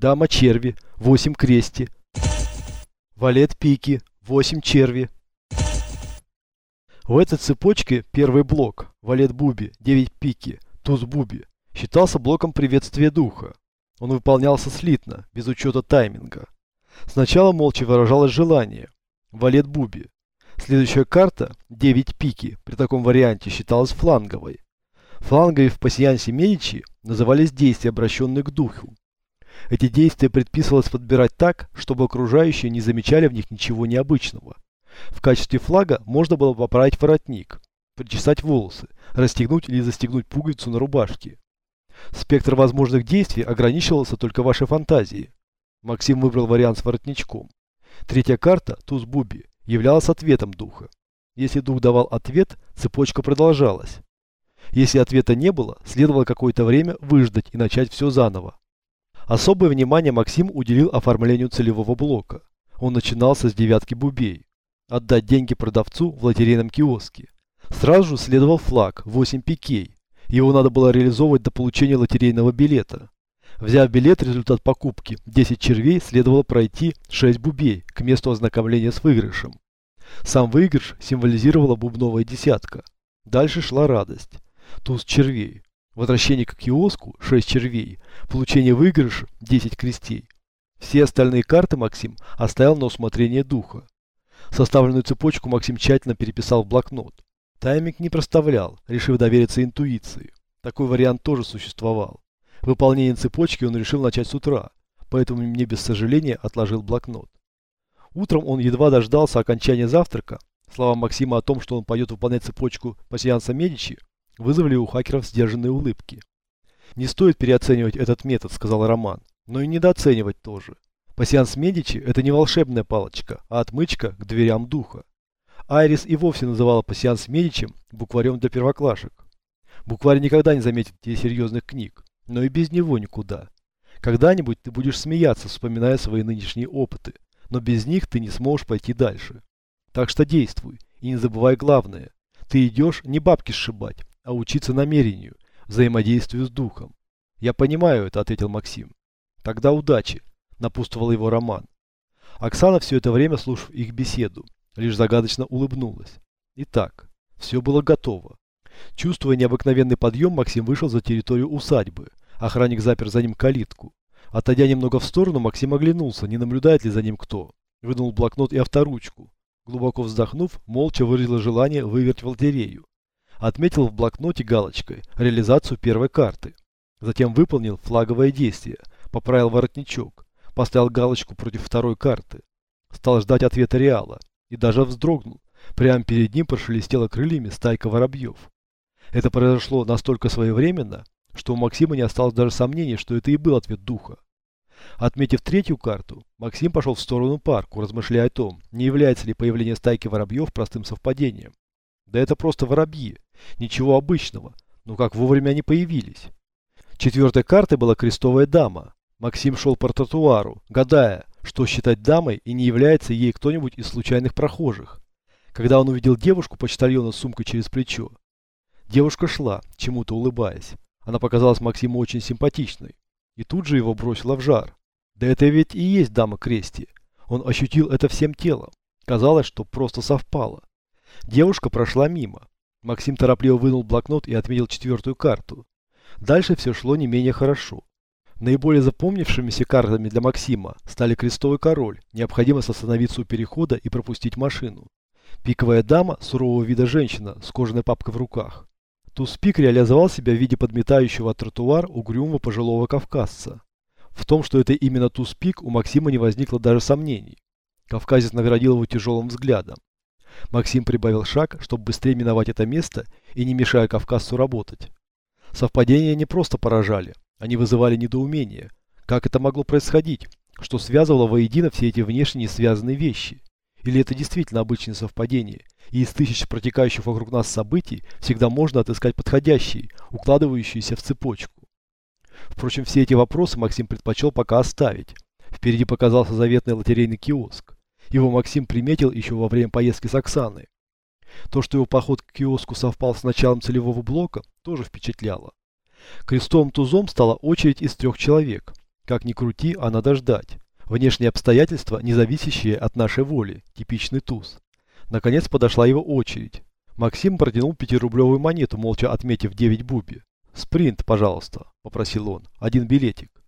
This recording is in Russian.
Дама черви, 8 крести. Валет пики, 8 черви. В этой цепочке первый блок, валет буби, 9 пики, туз буби, считался блоком приветствия духа. Он выполнялся слитно, без учета тайминга. Сначала молча выражалось желание. Валет буби. Следующая карта, 9 пики, при таком варианте считалась фланговой. Флангами в пассиансе Медичи назывались действия, обращенные к духу. Эти действия предписывалось подбирать так, чтобы окружающие не замечали в них ничего необычного. В качестве флага можно было поправить воротник, причесать волосы, расстегнуть или застегнуть пуговицу на рубашке. Спектр возможных действий ограничивался только вашей фантазией. Максим выбрал вариант с воротничком. Третья карта, туз Буби, являлась ответом духа. Если дух давал ответ, цепочка продолжалась. Если ответа не было, следовало какое-то время выждать и начать все заново. Особое внимание Максим уделил оформлению целевого блока. Он начинался с девятки бубей. Отдать деньги продавцу в лотерейном киоске. Сразу же следовал флаг 8 пикей. Его надо было реализовывать до получения лотерейного билета. Взяв билет, результат покупки 10 червей следовало пройти 6 бубей к месту ознакомления с выигрышем. Сам выигрыш символизировала бубновая десятка. Дальше шла радость. Туз червей. Возвращение к киоску 6 червей. Получение выигрыша 10 крестей. Все остальные карты Максим оставил на усмотрение духа. Составленную цепочку Максим тщательно переписал в блокнот. Тайминг не проставлял, решив довериться интуиции. Такой вариант тоже существовал. Выполнение цепочки он решил начать с утра, поэтому мне без сожаления отложил блокнот. Утром он едва дождался окончания завтрака. Слова Максима о том, что он пойдет выполнять цепочку пассианса Медичи, вызвали у хакеров сдержанные улыбки. «Не стоит переоценивать этот метод», — сказал Роман, — «но и недооценивать тоже. Пассианс Медичи – это не волшебная палочка, а отмычка к дверям духа. Айрис и вовсе называла пассианс Медичем букварем для первоклашек. Букварь никогда не заметит тебе серьезных книг, но и без него никуда. Когда-нибудь ты будешь смеяться, вспоминая свои нынешние опыты, но без них ты не сможешь пойти дальше. Так что действуй, и не забывай главное. Ты идешь не бабки сшибать, а учиться намерению, взаимодействию с духом. Я понимаю это, ответил Максим. Тогда удачи, напутствовал его Роман. Оксана все это время, слушав их беседу, лишь загадочно улыбнулась. Итак, все было готово. Чувствуя необыкновенный подъем, Максим вышел за территорию усадьбы. Охранник запер за ним калитку. Отойдя немного в сторону, Максим оглянулся, не наблюдает ли за ним кто. Вынул блокнот и авторучку. Глубоко вздохнув, молча выразил желание выиграть в лотерею. Отметил в блокноте галочкой реализацию первой карты. Затем выполнил флаговое действие, поправил воротничок, поставил галочку против второй карты. Стал ждать ответа Реала и даже вздрогнул. Прямо перед ним прошелестела крыльями стайка воробьев. Это произошло настолько своевременно, что у Максима не осталось даже сомнений, что это и был ответ духа. Отметив третью карту, Максим пошел в сторону парку, размышляя о том, не является ли появление стайки воробьев простым совпадением. Да это просто воробьи, ничего обычного, но как вовремя они появились. Четвертой картой была крестовая дама. Максим шел по тротуару, гадая, что считать дамой и не является ей кто-нибудь из случайных прохожих. Когда он увидел девушку-почтальона с сумкой через плечо. Девушка шла, чему-то улыбаясь. Она показалась Максиму очень симпатичной. И тут же его бросила в жар. Да это ведь и есть дама Крести. Он ощутил это всем телом. Казалось, что просто совпало. Девушка прошла мимо. Максим торопливо вынул блокнот и отметил четвертую карту. Дальше все шло не менее хорошо. Наиболее запомнившимися картами для Максима стали Крестовый Король, необходимость остановиться у перехода и пропустить машину. Пиковая дама, сурового вида женщина с кожаной папкой в руках. Туз-пик реализовал себя в виде подметающего тротуар угрюмого пожилого кавказца. В том, что это именно туз-пик, у Максима не возникло даже сомнений. Кавказец наградил его тяжелым взглядом. Максим прибавил шаг, чтобы быстрее миновать это место и не мешая кавказцу работать. Совпадения не просто поражали, они вызывали недоумение. Как это могло происходить? Что связывало воедино все эти внешне связанные вещи? Или это действительно обычное совпадение? И из тысяч протекающих вокруг нас событий всегда можно отыскать подходящие, укладывающиеся в цепочку. Впрочем, все эти вопросы Максим предпочел пока оставить. Впереди показался заветный лотерейный киоск. Его Максим приметил еще во время поездки с Оксаной. То, что его поход к киоску совпал с началом целевого блока, тоже впечатляло. Крестовым тузом стала очередь из трех человек. Как ни крути, а надо ждать. Внешние обстоятельства, не зависящие от нашей воли. Типичный туз. Наконец подошла его очередь. Максим протянул пятирублевую монету, молча отметив 9 буби. «Спринт, пожалуйста», – попросил он. «Один билетик».